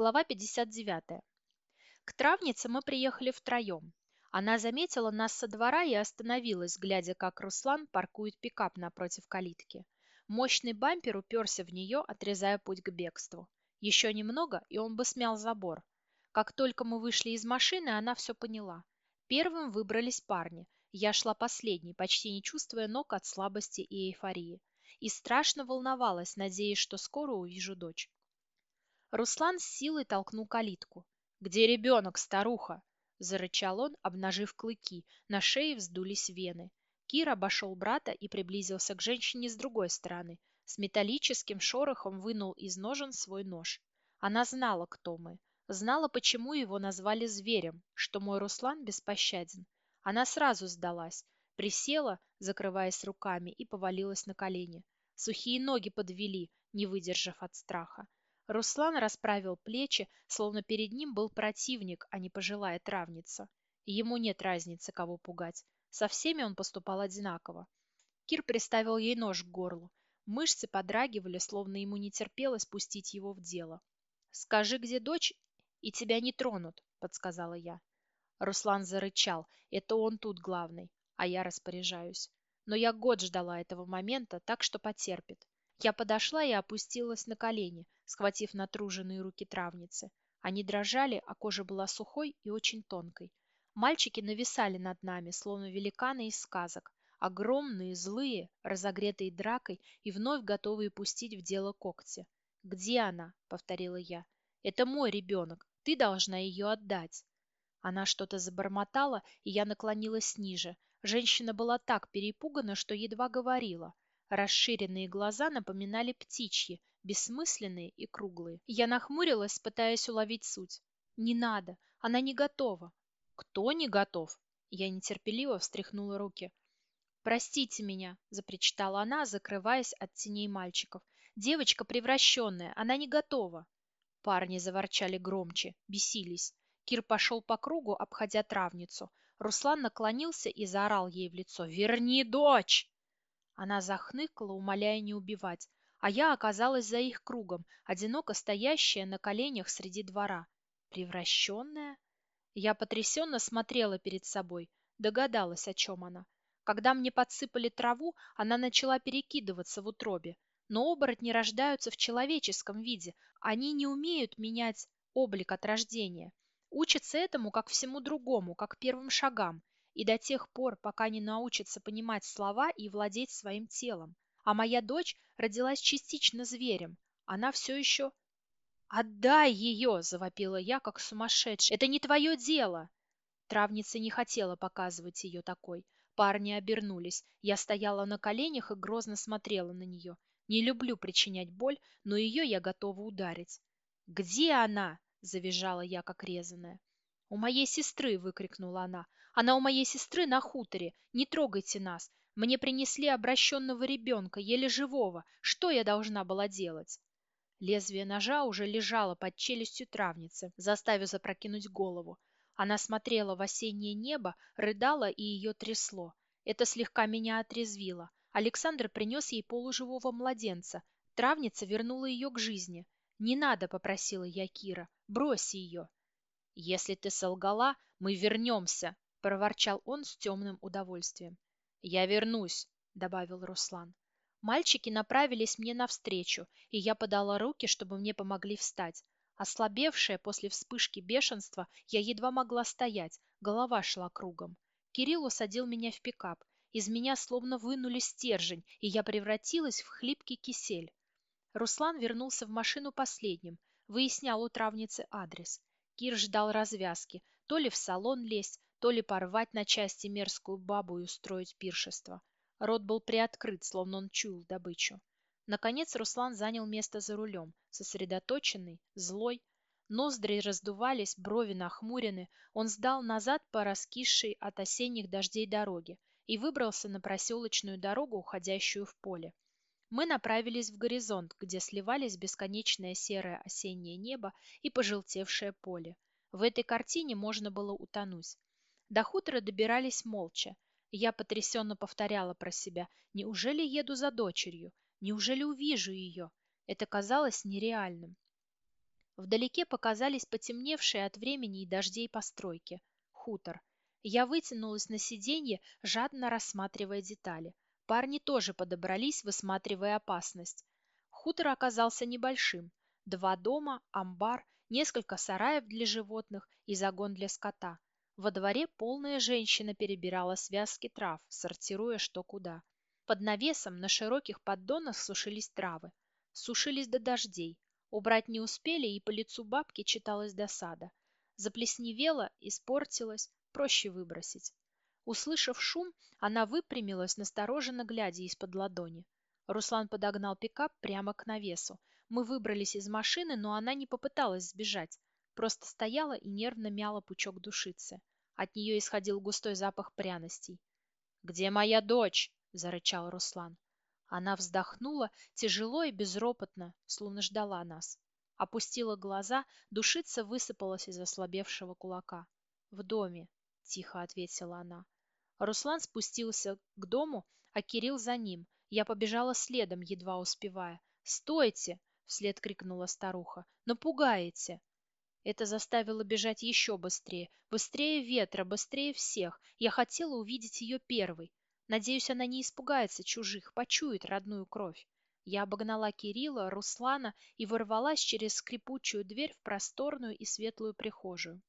Глава 59. К травнице мы приехали втроем. Она заметила нас со двора и остановилась, глядя, как Руслан паркует пикап напротив калитки. Мощный бампер уперся в нее, отрезая путь к бегству. Еще немного, и он бы смял забор. Как только мы вышли из машины, она все поняла. Первым выбрались парни. Я шла последней, почти не чувствуя ног от слабости и эйфории. И страшно волновалась, надеясь, что скоро увижу дочь. Руслан с силой толкнул калитку. «Где ребенок, старуха?» – зарычал он, обнажив клыки. На шее вздулись вены. Кир обошел брата и приблизился к женщине с другой стороны. С металлическим шорохом вынул из ножен свой нож. Она знала, кто мы. Знала, почему его назвали зверем, что мой Руслан беспощаден. Она сразу сдалась. Присела, закрываясь руками, и повалилась на колени. Сухие ноги подвели, не выдержав от страха. Руслан расправил плечи, словно перед ним был противник, а не пожилая травница. Ему нет разницы, кого пугать. Со всеми он поступал одинаково. Кир приставил ей нож к горлу. Мышцы подрагивали, словно ему не терпелось пустить его в дело. «Скажи, где дочь, и тебя не тронут», — подсказала я. Руслан зарычал. Это он тут главный, а я распоряжаюсь. Но я год ждала этого момента, так что потерпит. Я подошла и опустилась на колени, схватив натруженные руки травницы. Они дрожали, а кожа была сухой и очень тонкой. Мальчики нависали над нами, словно великаны из сказок. Огромные, злые, разогретые дракой и вновь готовые пустить в дело когти. «Где она?» — повторила я. «Это мой ребенок. Ты должна ее отдать». Она что-то забормотала, и я наклонилась ниже. Женщина была так перепугана, что едва говорила. Расширенные глаза напоминали птичьи, бессмысленные и круглые. Я нахмурилась, пытаясь уловить суть. «Не надо, она не готова». «Кто не готов?» Я нетерпеливо встряхнула руки. «Простите меня», — запричитала она, закрываясь от теней мальчиков. «Девочка превращенная, она не готова». Парни заворчали громче, бесились. Кир пошел по кругу, обходя травницу. Руслан наклонился и заорал ей в лицо. «Верни дочь!» Она захныкала, умоляя не убивать, а я оказалась за их кругом, одиноко стоящая на коленях среди двора. Превращенная? Я потрясенно смотрела перед собой, догадалась, о чем она. Когда мне подсыпали траву, она начала перекидываться в утробе. Но оборотни рождаются в человеческом виде, они не умеют менять облик от рождения. Учатся этому, как всему другому, как первым шагам и до тех пор, пока не научится понимать слова и владеть своим телом. А моя дочь родилась частично зверем. Она все еще... «Отдай ее!» – завопила я, как сумасшедшая. «Это не твое дело!» Травница не хотела показывать ее такой. Парни обернулись. Я стояла на коленях и грозно смотрела на нее. Не люблю причинять боль, но ее я готова ударить. «Где она?» – завизжала я, как резаная. «У моей сестры!» – выкрикнула она. Она у моей сестры на хуторе. Не трогайте нас. Мне принесли обращенного ребенка, еле живого. Что я должна была делать? Лезвие ножа уже лежало под челюстью травницы, заставив запрокинуть голову. Она смотрела в осеннее небо, рыдала и ее трясло. Это слегка меня отрезвило. Александр принес ей полуживого младенца. Травница вернула ее к жизни. «Не надо», — попросила я Кира, — «брось ее». «Если ты солгала, мы вернемся», — проворчал он с темным удовольствием. «Я вернусь», — добавил Руслан. Мальчики направились мне навстречу, и я подала руки, чтобы мне помогли встать. Ослабевшая после вспышки бешенства, я едва могла стоять, голова шла кругом. Кирилл усадил меня в пикап. Из меня словно вынули стержень, и я превратилась в хлипкий кисель. Руслан вернулся в машину последним, выяснял у травницы адрес. Кир ждал развязки, то ли в салон лезть, то ли порвать на части мерзкую бабу и устроить пиршество. Рот был приоткрыт, словно он чуял добычу. Наконец Руслан занял место за рулем, сосредоточенный, злой. Ноздри раздувались, брови нахмурены. Он сдал назад по раскисшей от осенних дождей дороге и выбрался на проселочную дорогу, уходящую в поле. Мы направились в горизонт, где сливались бесконечное серое осеннее небо и пожелтевшее поле. В этой картине можно было утонуть. До хутора добирались молча. Я потрясенно повторяла про себя. Неужели еду за дочерью? Неужели увижу ее? Это казалось нереальным. Вдалеке показались потемневшие от времени и дождей постройки. Хутор. Я вытянулась на сиденье, жадно рассматривая детали. Парни тоже подобрались, высматривая опасность. Хутор оказался небольшим. Два дома, амбар, несколько сараев для животных и загон для скота. Во дворе полная женщина перебирала связки трав, сортируя что куда. Под навесом на широких поддонах сушились травы. Сушились до дождей. Убрать не успели, и по лицу бабки читалась досада. Заплесневела, испортилась, проще выбросить. Услышав шум, она выпрямилась, настороженно глядя из-под ладони. Руслан подогнал пикап прямо к навесу. Мы выбрались из машины, но она не попыталась сбежать. Просто стояла и нервно мяла пучок душицы. От нее исходил густой запах пряностей. «Где моя дочь?» – зарычал Руслан. Она вздохнула, тяжело и безропотно, словно ждала нас. Опустила глаза, душица высыпалась из ослабевшего кулака. «В доме», — тихо ответила она. Руслан спустился к дому, а Кирилл за ним. Я побежала следом, едва успевая. «Стойте!» — вслед крикнула старуха. «Напугаете!» Это заставило бежать еще быстрее. Быстрее ветра, быстрее всех. Я хотела увидеть ее первой. Надеюсь, она не испугается чужих, почует родную кровь. Я обогнала Кирилла, Руслана и ворвалась через скрипучую дверь в просторную и светлую прихожую.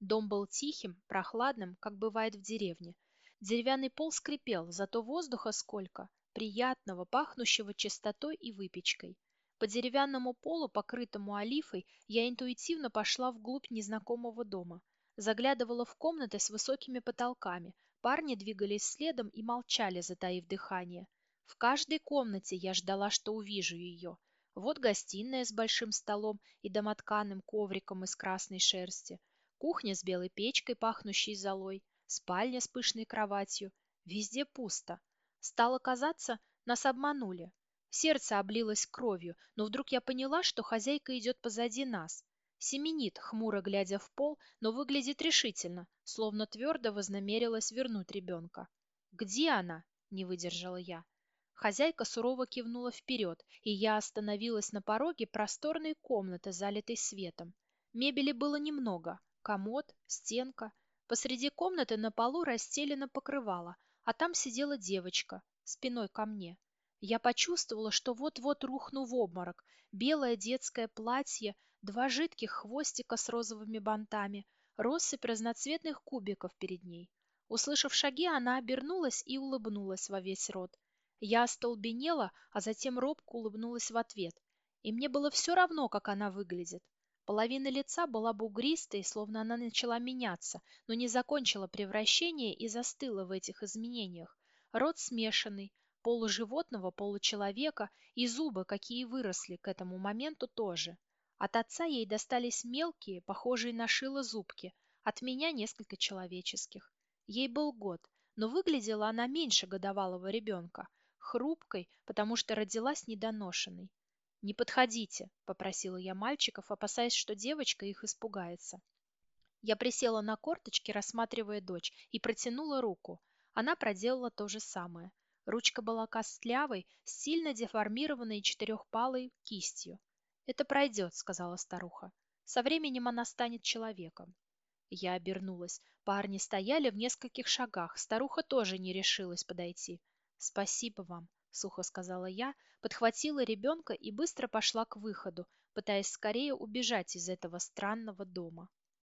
Дом был тихим, прохладным, как бывает в деревне. Деревянный пол скрипел, зато воздуха сколько, приятного, пахнущего чистотой и выпечкой. По деревянному полу, покрытому олифой, я интуитивно пошла вглубь незнакомого дома. Заглядывала в комнаты с высокими потолками, Парни двигались следом и молчали, затаив дыхание. В каждой комнате я ждала, что увижу ее. Вот гостиная с большим столом и домотканым ковриком из красной шерсти, кухня с белой печкой, пахнущей золой, спальня с пышной кроватью. Везде пусто. Стало казаться, нас обманули. Сердце облилось кровью, но вдруг я поняла, что хозяйка идет позади нас. Семенит, хмуро глядя в пол, но выглядит решительно, словно твердо вознамерилась вернуть ребенка. «Где она?» – не выдержала я. Хозяйка сурово кивнула вперед, и я остановилась на пороге просторной комнаты, залитой светом. Мебели было немного – комод, стенка. Посреди комнаты на полу расстелено покрывало, а там сидела девочка, спиной ко мне. Я почувствовала, что вот-вот рухну в обморок. Белое детское платье, два жидких хвостика с розовыми бантами, россыпь разноцветных кубиков перед ней. Услышав шаги, она обернулась и улыбнулась во весь рот. Я остолбенела, а затем робко улыбнулась в ответ. И мне было все равно, как она выглядит. Половина лица была бугристой, словно она начала меняться, но не закончила превращение и застыла в этих изменениях. Рот смешанный, полуживотного, получеловека, и зубы, какие выросли к этому моменту тоже. От отца ей достались мелкие, похожие на шило зубки, от меня несколько человеческих. Ей был год, но выглядела она меньше годовалого ребенка, хрупкой, потому что родилась недоношенной. «Не подходите», — попросила я мальчиков, опасаясь, что девочка их испугается. Я присела на корточки, рассматривая дочь, и протянула руку. Она проделала то же самое. Ручка была костлявой, сильно деформированной четырехпалой кистью. «Это пройдет», — сказала старуха. «Со временем она станет человеком». Я обернулась. Парни стояли в нескольких шагах. Старуха тоже не решилась подойти. «Спасибо вам», — сухо сказала я, подхватила ребенка и быстро пошла к выходу, пытаясь скорее убежать из этого странного дома.